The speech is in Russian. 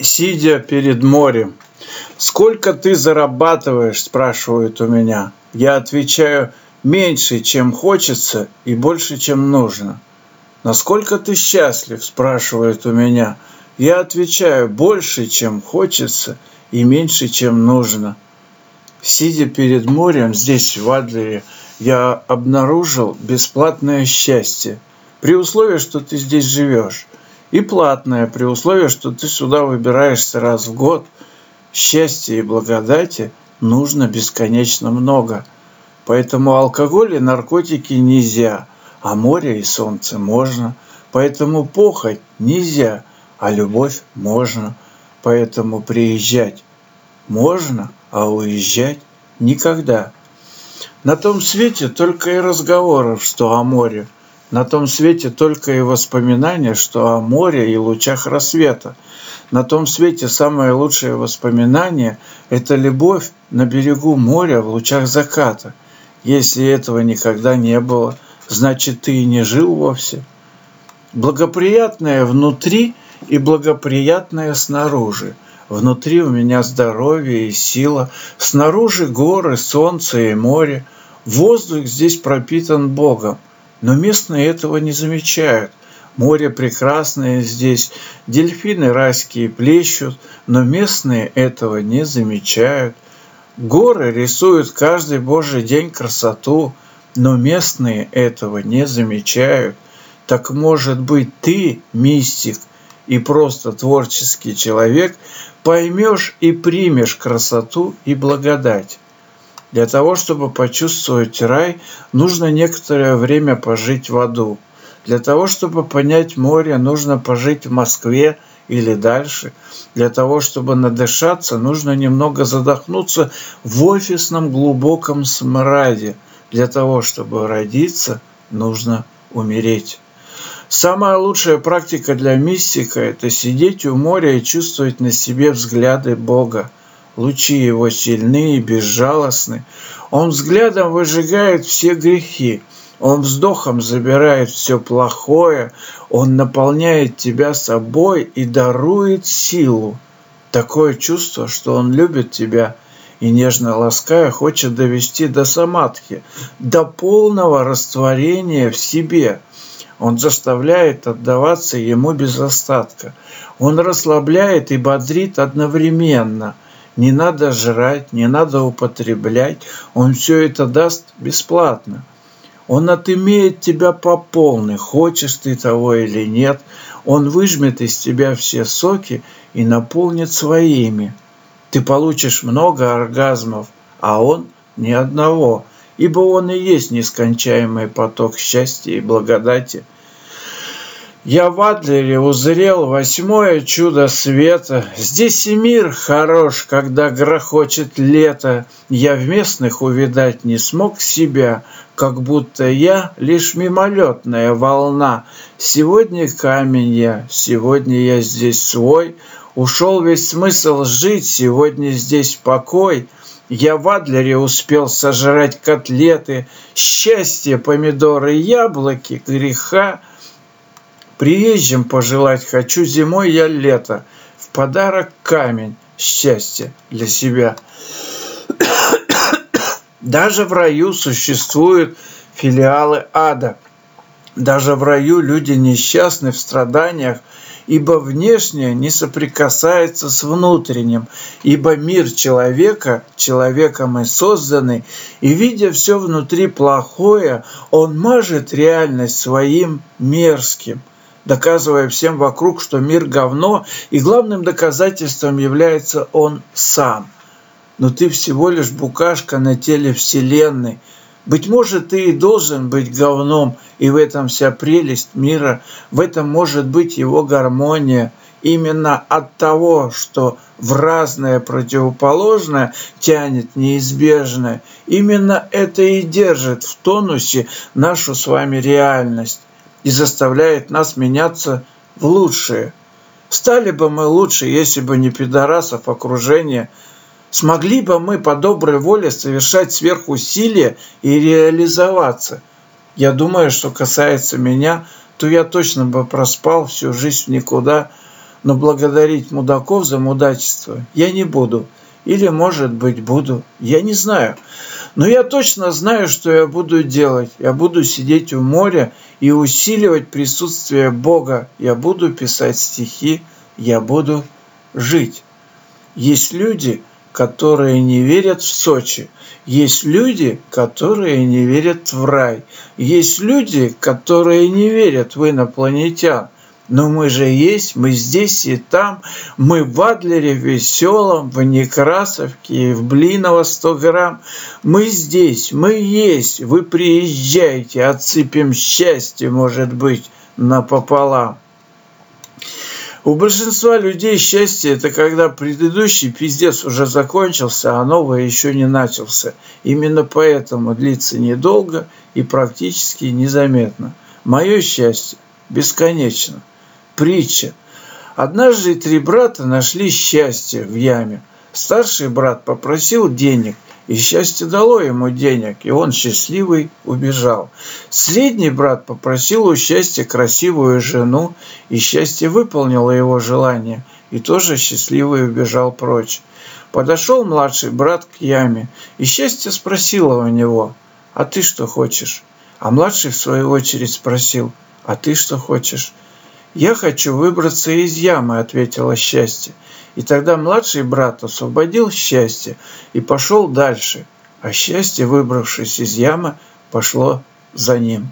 сидя перед морем. «Сколько ты зарабатываешь?» – спрашивают у меня. Я отвечаю «меньше, чем хочется и больше, чем нужно». «Насколько ты счастлив?» – спрашивают у меня. Я отвечаю «больше, чем хочется и меньше, чем нужно». Сидя перед морем здесь, в Адлере, я обнаружил бесплатное счастье, при условии, что ты здесь живешь, и платное, при условии, что ты сюда выбираешься раз в год. Счастья и благодати нужно бесконечно много. Поэтому алкоголь и наркотики нельзя, а море и солнце можно. Поэтому похоть нельзя, а любовь можно. Поэтому приезжать можно, а уезжать никогда. На том свете только и разговоров, что о море. На том свете только и воспоминания, что о море и лучах рассвета. На том свете самое лучшее воспоминание – это любовь на берегу моря в лучах заката. Если этого никогда не было, значит, ты и не жил вовсе. Благоприятное внутри и благоприятное снаружи – Внутри у меня здоровье и сила, снаружи горы, солнце и море. Воздух здесь пропитан Богом, но местные этого не замечают. Море прекрасное здесь, дельфины райские плещут, но местные этого не замечают. Горы рисуют каждый божий день красоту, но местные этого не замечают. Так может быть ты, мистик, и просто творческий человек, поймешь и примешь красоту и благодать. Для того, чтобы почувствовать рай, нужно некоторое время пожить в аду. Для того, чтобы понять море, нужно пожить в Москве или дальше. Для того, чтобы надышаться, нужно немного задохнуться в офисном глубоком смраде. Для того, чтобы родиться, нужно умереть. Самая лучшая практика для мистика – это сидеть у моря и чувствовать на себе взгляды Бога. Лучи его сильны и безжалостны. Он взглядом выжигает все грехи. Он вздохом забирает все плохое. Он наполняет тебя собой и дарует силу. Такое чувство, что он любит тебя и нежно лаская хочет довести до самадхи, до полного растворения в себе – он заставляет отдаваться ему без остатка. Он расслабляет и бодрит одновременно. Не надо жрать, не надо употреблять. Он все это даст бесплатно. Он отымеет тебя по полной, хочешь ты того или нет. Он выжмет из тебя все соки и наполнит своими. Ты получишь много оргазмов, а он ни одного – ибо Он и есть нескончаемый поток счастья и благодати. Я в Адлере узрел восьмое чудо света. Здесь и мир хорош, когда грохочет лето. Я в местных увидать не смог себя, как будто я лишь мимолетная волна. Сегодня камень я, сегодня я здесь свой. Ушел весь смысл жить, сегодня здесь покой — я в Адлере успел сожрать котлеты, счастье, помидоры, яблоки, греха. Приезжим пожелать хочу зимой я лето, в подарок камень, счастье для себя. Даже в раю существуют филиалы ада. Даже в раю люди несчастны в страданиях – ибо внешнее не соприкасается с внутренним, ибо мир человека человеком и созданный, и видя все внутри плохое, он мажет реальность своим мерзким доказывая всем вокруг, что мир говно, и главным доказательством является он сам. Но ты всего лишь букашка на теле Вселенной – быть может, ты и должен быть говном, и в этом вся прелесть мира, в этом может быть его гармония. Именно от того, что в разное противоположное тянет неизбежное, именно это и держит в тонусе нашу с вами реальность и заставляет нас меняться в лучшее. Стали бы мы лучше, если бы не пидорасов окружение – Смогли бы мы по доброй воле совершать сверхусилия и реализоваться? Я думаю, что касается меня, то я точно бы проспал всю жизнь никуда. но благодарить мудаков за мудачество я не буду. Или, может быть, буду. Я не знаю. Но я точно знаю, что я буду делать. Я буду сидеть у моря и усиливать присутствие Бога. Я буду писать стихи. Я буду жить. Есть люди, которые не верят в Сочи. Есть люди, которые не верят в рай. Есть люди, которые не верят в инопланетян. Но мы же есть, мы здесь и там. Мы в Адлере, Веселом, в Некрасовке, в Блиново 100 грамм. Мы здесь, мы есть. Вы приезжайте, отсыпем счастье, может быть, напополам. У большинства людей счастье – это когда предыдущий пиздец уже закончился, а новый еще не начался. Именно поэтому длится недолго и практически незаметно. Мое счастье бесконечно – Притча. Однажды три брата нашли счастье в яме. Старший брат попросил денег, и счастье дало ему денег, и он счастливый убежал. Средний брат попросил у счастья красивую жену, и счастье выполнило его желание, и тоже счастливый убежал прочь. Подошел младший брат к яме, и счастье спросило у него, «А ты что хочешь?» А младший в свою очередь спросил, «А ты что хочешь?» «Я хочу выбраться из ямы», — ответила счастье. И тогда младший брат освободил счастье и пошел дальше, а счастье, выбравшись из ямы, пошло за ним.